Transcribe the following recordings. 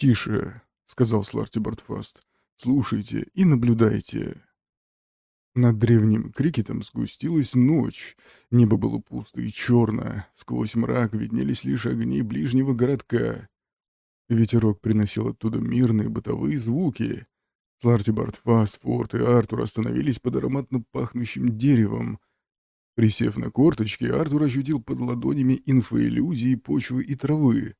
«Тише», — сказал Сларти Бартфаст. «Слушайте и наблюдайте». Над древним крикетом сгустилась ночь. Небо было пусто и черное. Сквозь мрак виднелись лишь огни ближнего городка. Ветерок приносил оттуда мирные бытовые звуки. Сларти Бартфаст, Форд и Артур остановились под ароматно пахнущим деревом. Присев на корточки, Артур ощутил под ладонями инфоиллюзии почвы и травы.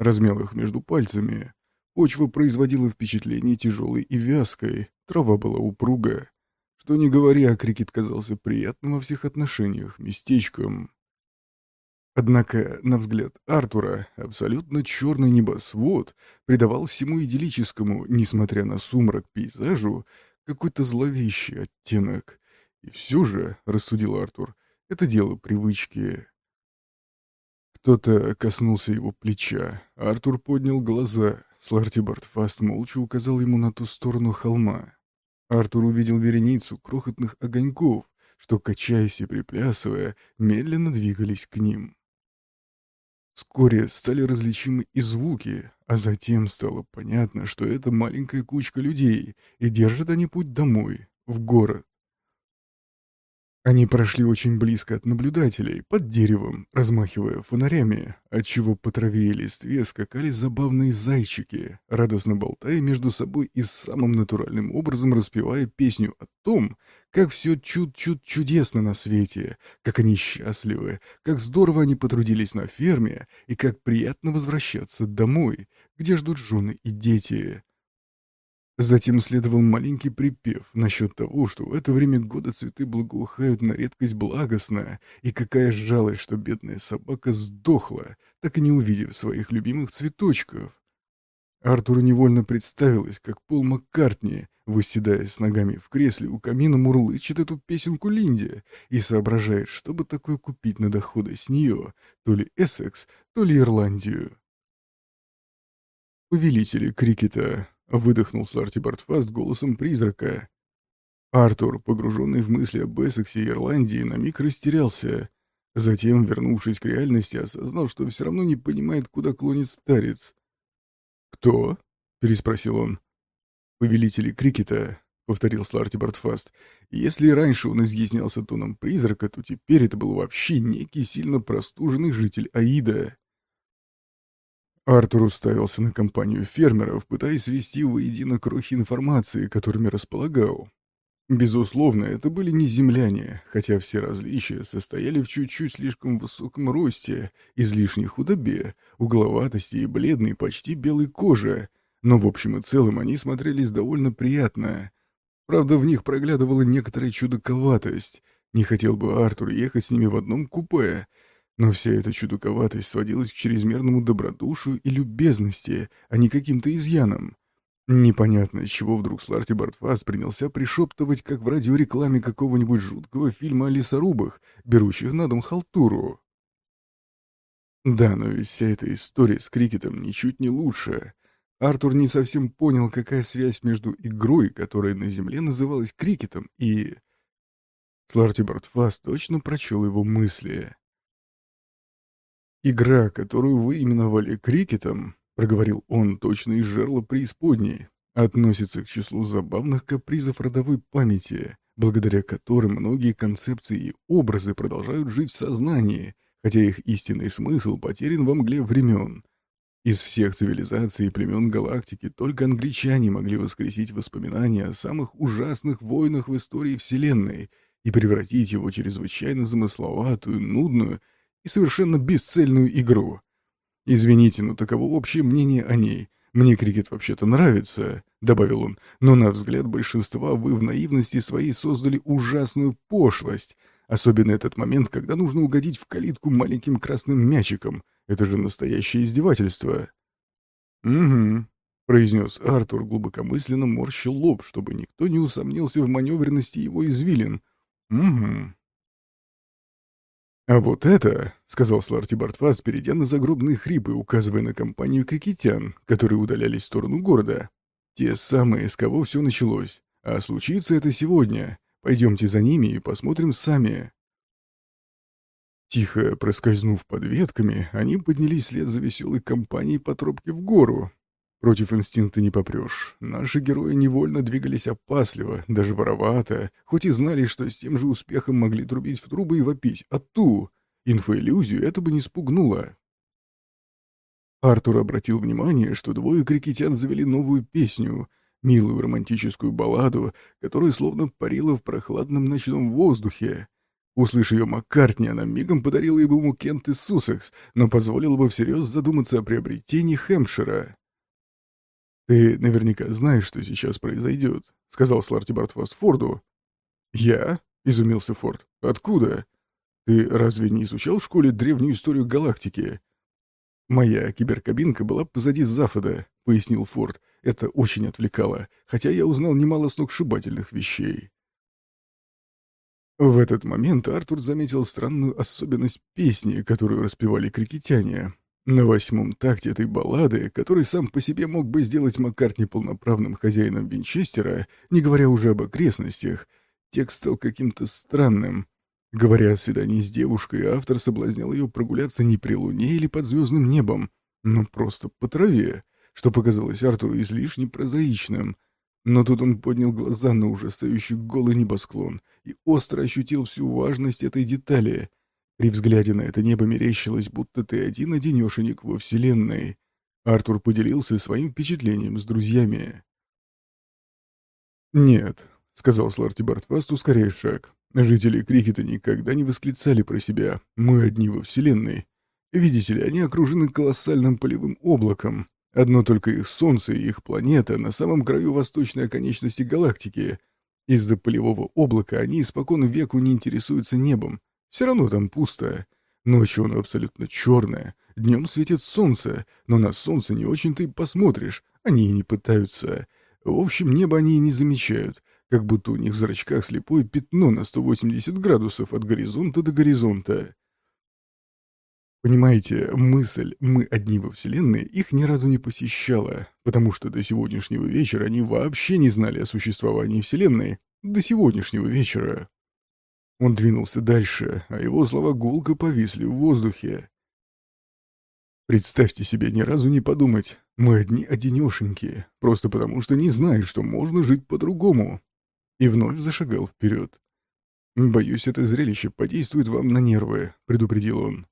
Размял их между пальцами. Почва производила впечатление тяжелой и вязкой, трава была упругая. Что ни говори, а крикет казался приятным во всех отношениях, местечком. Однако, на взгляд Артура, абсолютно черный небосвод придавал всему идиллическому, несмотря на сумрак пейзажу, какой-то зловещий оттенок. И все же, — рассудил Артур, — это дело привычки. Кто-то коснулся его плеча. Артур поднял глаза. Сларти Бартфаст молча указал ему на ту сторону холма. Артур увидел вереницу крохотных огоньков, что, качаясь и приплясывая, медленно двигались к ним. Вскоре стали различимы и звуки, а затем стало понятно, что это маленькая кучка людей, и держат они путь домой, в город. Они прошли очень близко от наблюдателей, под деревом, размахивая фонарями, отчего по траве и листве скакали забавные зайчики, радостно болтая между собой и самым натуральным образом распевая песню о том, как все чуд-чуд чудесно на свете, как они счастливы, как здорово они потрудились на ферме и как приятно возвращаться домой, где ждут жены и дети. Затем следовал маленький припев насчет того, что в это время года цветы благоухают на редкость благостно, и какая жалость, что бедная собака сдохла, так и не увидев своих любимых цветочков. Артуру невольно представилось, как Пол Маккартни, выседая с ногами в кресле у камина, мурлычет эту песенку Линде и соображает, чтобы такое купить на доходы с нее, то ли Эссекс, то ли Ирландию. Повелители крикета Выдохнул Сларти Бартфаст голосом призрака. Артур, погруженный в мысли об Эссексе и Ирландии, на миг растерялся. Затем, вернувшись к реальности, осознал, что все равно не понимает, куда клонит старец. «Кто?» — переспросил он. «Повелители крикета», — повторил Сларти Бартфаст. «Если раньше он изъяснялся тоном призрака, то теперь это был вообще некий сильно простуженный житель Аида». Артур уставился на компанию фермеров, пытаясь свести воедино крохи информации, которыми располагал. Безусловно, это были не земляне, хотя все различия состояли в чуть-чуть слишком высоком росте, излишней худобе, угловатости и бледной, почти белой коже, но в общем и целом они смотрелись довольно приятно. Правда, в них проглядывала некоторая чудаковатость. Не хотел бы Артур ехать с ними в одном купе — но вся эта чудаковатость сводилась к чрезмерному добродушию и любезности, а не каким-то изъянам. Непонятно, с чего вдруг Сларти Бартфаст принялся пришептывать, как в радиорекламе какого-нибудь жуткого фильма о лесорубах, берущих на дом халтуру. Да, но ведь вся эта история с крикетом ничуть не лучше. Артур не совсем понял, какая связь между игрой, которая на Земле называлась крикетом, и... Сларти Бартфаст точно прочел его мысли. «Игра, которую вы именовали крикетом», — проговорил он точно из жерла преисподней, относится к числу забавных капризов родовой памяти, благодаря которым многие концепции и образы продолжают жить в сознании, хотя их истинный смысл потерян во мгле времен. Из всех цивилизаций и племен галактики только англичане могли воскресить воспоминания о самых ужасных войнах в истории Вселенной и превратить его чрезвычайно замысловатую, нудную и совершенно бесцельную игру. Извините, но таково общее мнение о ней. Мне крикет вообще-то нравится, — добавил он, — но на взгляд большинства вы в наивности своей создали ужасную пошлость. Особенно этот момент, когда нужно угодить в калитку маленьким красным мячиком. Это же настоящее издевательство. «Угу», — произнес Артур, глубокомысленно морщил лоб, чтобы никто не усомнился в маневренности его извилин. «Угу». «А вот это», — сказал Сларти Бартфас, перейдя на загробные хрипы, указывая на компанию крикетян, которые удалялись в сторону города. «Те самые, с кого все началось. А случится это сегодня. Пойдемте за ними и посмотрим сами». Тихо проскользнув под ветками, они поднялись вслед за веселой компанией по тропке в гору. Против инстинкта не попрешь. Наши герои невольно двигались опасливо, даже воровато, хоть и знали, что с тем же успехом могли трубить в трубы и вопить «А ту!». Инфоиллюзию это бы не спугнуло. Артур обратил внимание, что двое крикетян завели новую песню, милую романтическую балладу, которая словно парила в прохладном ночном воздухе. Услышав ее Маккартни, она мигом подарила ему Кент из Суссекс, но позволила бы всерьез задуматься о приобретении Хэмпшира. «Ты наверняка знаешь, что сейчас произойдет», — сказал Сларти Бартфаст Форду. «Я?» — изумился Форд. «Откуда? Ты разве не изучал в школе древнюю историю галактики?» «Моя киберкабинка была позади Зафода», — пояснил Форд. «Это очень отвлекало, хотя я узнал немало сногсшибательных вещей». В этот момент Артур заметил странную особенность песни, которую распевали крикетяне. На восьмом такте этой баллады, который сам по себе мог бы сделать Маккартни полноправным хозяином Винчестера, не говоря уже об окрестностях, текст стал каким-то странным. Говоря о свидании с девушкой, автор соблазнял ее прогуляться не при луне или под звездным небом, но просто по траве, что показалось Артуру излишне прозаичным — но тут он поднял глаза на уже стоящий голый небосклон и остро ощутил всю важность этой детали. При взгляде на это небо мерещилось, будто ты один-одинешенек во Вселенной. Артур поделился своим впечатлением с друзьями. «Нет», — сказал Сларти Бартфаст, ускоряя шаг. «Жители Крикета никогда не восклицали про себя. Мы одни во Вселенной. Видите ли, они окружены колоссальным полевым облаком, Одно только их Солнце и их планета на самом краю восточной оконечности галактики. Из-за полевого облака они испокон веку не интересуются небом. Все равно там пусто. Ночью оно абсолютно черное. Днем светит солнце, но на солнце не очень-то и посмотришь. Они и не пытаются. В общем, небо они и не замечают. Как будто у них в зрачках слепое пятно на 180 градусов от горизонта до горизонта. Понимаете, мысль «мы одни во Вселенной» их ни разу не посещала, потому что до сегодняшнего вечера они вообще не знали о существовании Вселенной. До сегодняшнего вечера. Он двинулся дальше, а его слова гулко повисли в воздухе. Представьте себе ни разу не подумать, мы одни одинешенькие, просто потому что не знаешь, что можно жить по-другому. И вновь зашагал вперед. «Боюсь, это зрелище подействует вам на нервы», — предупредил он.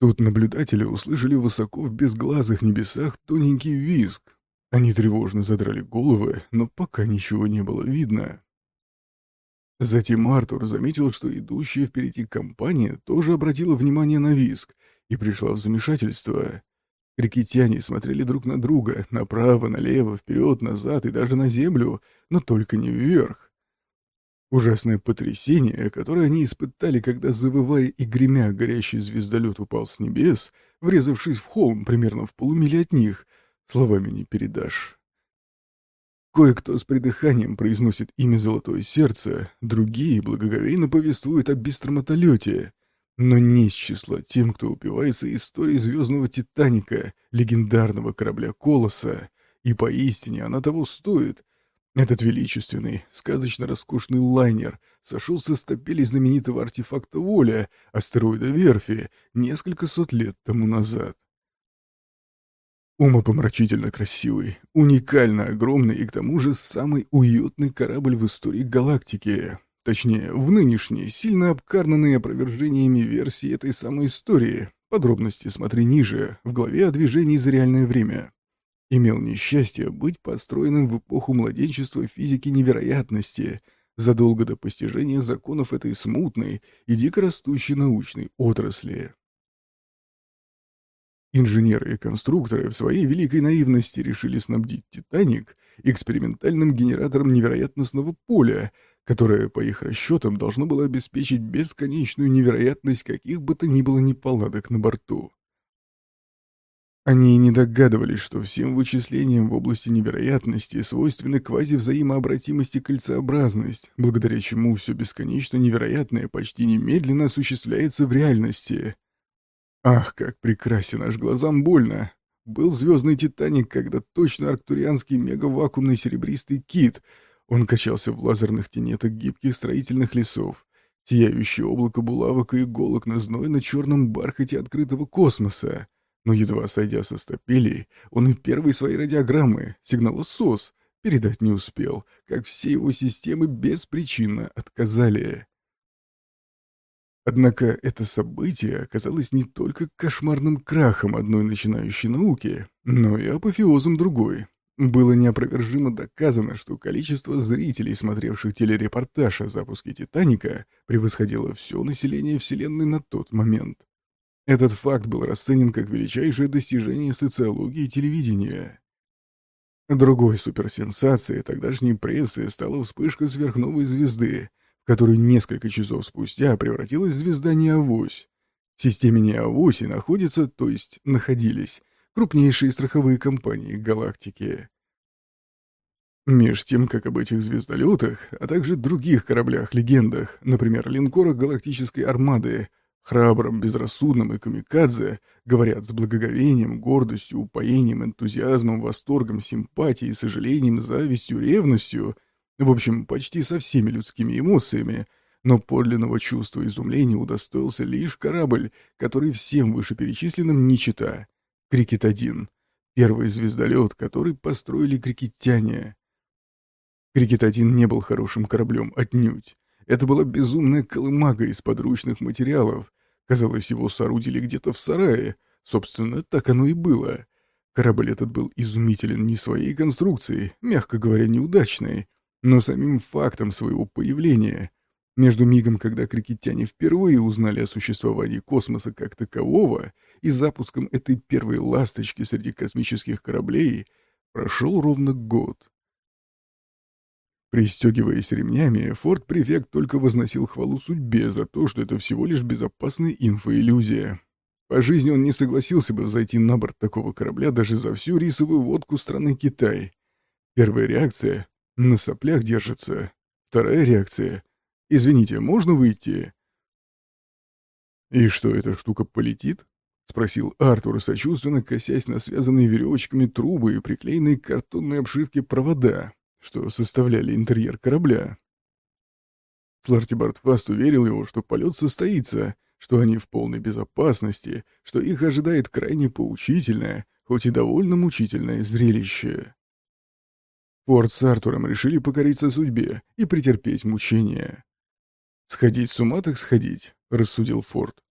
Тут наблюдатели услышали высоко в безглазых небесах тоненький визг. Они тревожно задрали головы, но пока ничего не было видно. Затем Артур заметил, что идущая впереди компания тоже обратила внимание на визг и пришла в замешательство. Крикетяне смотрели друг на друга, направо, налево, вперед, назад и даже на землю, но только не вверх. Ужасное потрясение, которое они испытали, когда, завывая и гремя, горящий звездолет упал с небес, врезавшись в холм примерно в полумиле от них, словами не передашь. Кое-кто с придыханием произносит имя «Золотое сердце», другие благоговейно повествуют о бистромотолете. Но не с числа тем, кто упивается историей звездного «Титаника», легендарного корабля «Колоса», и поистине она того стоит — этот величественный, сказочно роскошный лайнер сошел со стапелей знаменитого артефакта Воля, астероида Верфи, несколько сот лет тому назад. Умопомрачительно красивый, уникально огромный и к тому же самый уютный корабль в истории галактики. Точнее, в нынешней, сильно обкарнанной опровержениями версии этой самой истории. Подробности смотри ниже, в главе о движении за реальное время имел несчастье быть построенным в эпоху младенчества физики невероятности, задолго до постижения законов этой смутной и дикорастущей научной отрасли. Инженеры и конструкторы в своей великой наивности решили снабдить «Титаник» экспериментальным генератором невероятностного поля, которое, по их расчетам, должно было обеспечить бесконечную невероятность каких бы то ни было неполадок на борту. Они не догадывались, что всем вычислениям в области невероятности свойственны квазивзаимообратимость и кольцеобразность, благодаря чему все бесконечно невероятное почти немедленно осуществляется в реальности. Ах, как прекрасен наш глазам больно! Был звездный Титаник, когда точно арктурианский мегавакуумный серебристый кит. Он качался в лазерных тенетах гибких строительных лесов. Сияющее облако булавок и иголок на знойно-черном бархате открытого космоса. Но едва сойдя со стапелей, он и первые свои радиограммы, сигнала СОС, передать не успел, как все его системы беспричинно отказали. Однако это событие оказалось не только кошмарным крахом одной начинающей науки, но и апофеозом другой. Было неопровержимо доказано, что количество зрителей, смотревших телерепортаж о запуске «Титаника», превосходило все население Вселенной на тот момент. Этот факт был расценен как величайшее достижение социологии телевидения. Другой суперсенсацией тогдашней прессы стала вспышка сверхновой звезды, в которую несколько часов спустя превратилась звезда Неавось. В системе Неавоси находятся, то есть находились, крупнейшие страховые компании галактики. Меж тем, как об этих звездолетах, а также других кораблях-легендах, например, линкорах галактической армады, храбром, безрассудном и камикадзе, говорят с благоговением, гордостью, упоением, энтузиазмом, восторгом, симпатией, сожалением, завистью, ревностью, в общем, почти со всеми людскими эмоциями, но подлинного чувства изумления удостоился лишь корабль, который всем вышеперечисленным не чита. Крикет-1. Первый звездолет, который построили крикетяне. Крикет-1 не был хорошим кораблем отнюдь. Это была безумная колымага из подручных материалов. Казалось, его соорудили где-то в сарае. Собственно, так оно и было. Корабль этот был изумителен не своей конструкцией, мягко говоря, неудачной, но самим фактом своего появления. Между мигом, когда крикетяне впервые узнали о существовании космоса как такового, и запуском этой первой ласточки среди космических кораблей, прошел ровно год. Пристегиваясь ремнями, форт-префект только возносил хвалу судьбе за то, что это всего лишь безопасная инфоиллюзия. По жизни он не согласился бы зайти на борт такого корабля даже за всю рисовую водку страны Китай. Первая реакция — на соплях держится. Вторая реакция — извините, можно выйти? «И что, эта штука полетит?» — спросил Артур, сочувственно косясь на связанные веревочками трубы и приклеенные к картонной обшивке провода что составляли интерьер корабля. Сларти Бартфаст уверил его, что полет состоится, что они в полной безопасности, что их ожидает крайне поучительное, хоть и довольно мучительное зрелище. Форд с Артуром решили покориться судьбе и претерпеть мучения. «Сходить с ума так сходить», — рассудил Форд.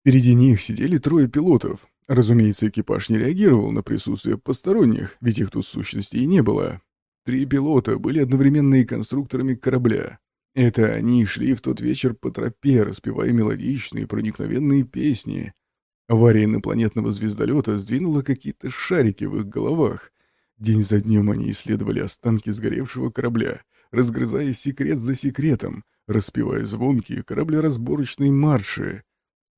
Впереди них сидели трое пилотов, Разумеется, экипаж не реагировал на присутствие посторонних, ведь их тут и не было. Три пилота были одновременно и конструкторами корабля. Это они шли в тот вечер по тропе, распевая мелодичные проникновенные песни. Авария инопланетного звездолета сдвинула какие-то шарики в их головах. День за днем они исследовали останки сгоревшего корабля, разгрызая секрет за секретом, распевая звонкие кораблеразборочные марши.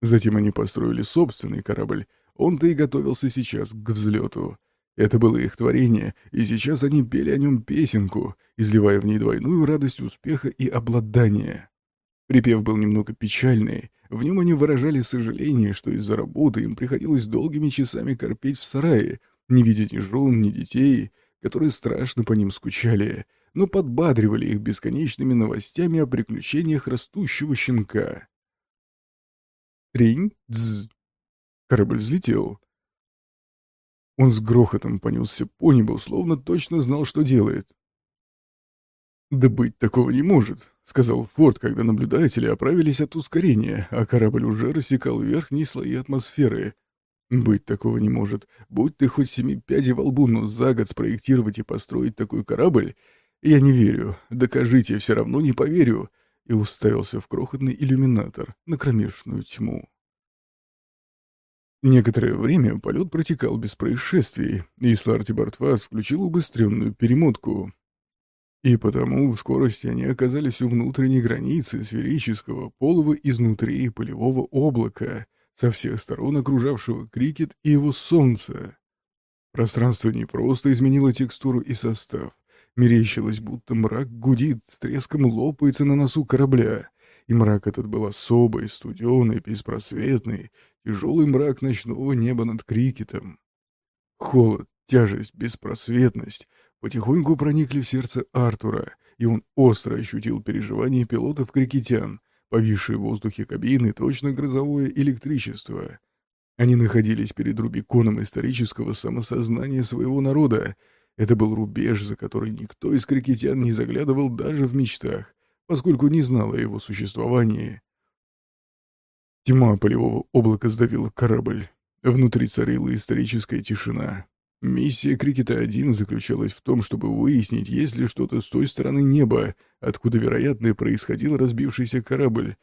Затем они построили собственный корабль, он-то и готовился сейчас к взлету. Это было их творение, и сейчас они пели о нем песенку, изливая в ней двойную радость успеха и обладания. Припев был немного печальный, в нем они выражали сожаление, что из-за работы им приходилось долгими часами корпеть в сарае, не видя ни жен, ни детей, которые страшно по ним скучали, но подбадривали их бесконечными новостями о приключениях растущего щенка. Тринь-дз. Корабль взлетел. Он с грохотом понесся по небу, словно точно знал, что делает. «Да быть такого не может», — сказал Форд, когда наблюдатели оправились от ускорения, а корабль уже рассекал верхние слои атмосферы. «Быть такого не может. Будь ты хоть семи пядей во лбу, но за год спроектировать и построить такой корабль, я не верю. Докажите, все равно не поверю». И уставился в крохотный иллюминатор на кромешную тьму. Некоторое время полет протекал без происшествий, и Сларти Бартвас включил убыстренную перемотку. И потому в скорости они оказались у внутренней границы сферического полого изнутри полевого облака, со всех сторон окружавшего крикет и его солнце. Пространство не просто изменило текстуру и состав, мерещилось, будто мрак гудит, с треском лопается на носу корабля, и мрак этот был особый, студеный, беспросветный, тяжелый мрак ночного неба над крикетом. Холод, тяжесть, беспросветность потихоньку проникли в сердце Артура, и он остро ощутил переживания пилотов крикетян, повисшие в воздухе кабины точно грозовое электричество. Они находились перед Рубиконом исторического самосознания своего народа. Это был рубеж, за который никто из крикетян не заглядывал даже в мечтах, поскольку не знал о его существовании. Тьма полевого облака сдавила корабль. Внутри царила историческая тишина. Миссия Крикета-1 заключалась в том, чтобы выяснить, есть ли что-то с той стороны неба, откуда, вероятно, происходил разбившийся корабль,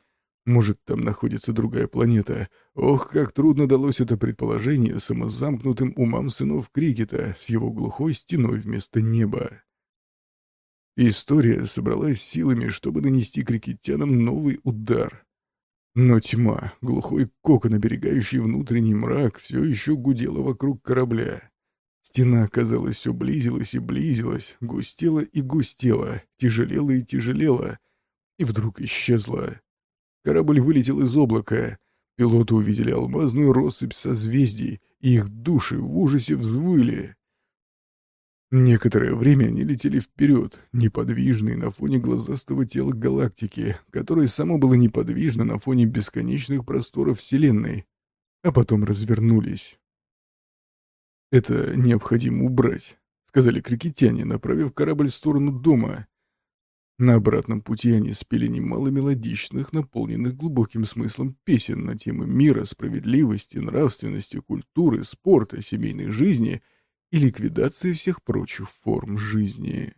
может, там находится другая планета. Ох, как трудно далось это предположение самозамкнутым умам сынов Крикета с его глухой стеной вместо неба. История собралась силами, чтобы нанести крикетянам новый удар. Но тьма, глухой кокон, оберегающий внутренний мрак, все еще гудела вокруг корабля. Стена, казалось, все близилась и близилась, густела и густела, тяжелела и тяжелела, и вдруг исчезла. Корабль вылетел из облака. Пилоты увидели алмазную россыпь созвездий, и их души в ужасе взвыли. Некоторое время они летели вперед, неподвижные на фоне глазастого тела галактики, которое само было неподвижно на фоне бесконечных просторов Вселенной, а потом развернулись. «Это необходимо убрать», — сказали крикетяне, направив корабль в сторону дома. На обратном пути они спели немало мелодичных, наполненных глубоким смыслом песен на темы мира, справедливости, нравственности, культуры, спорта, семейной жизни и ликвидации всех прочих форм жизни.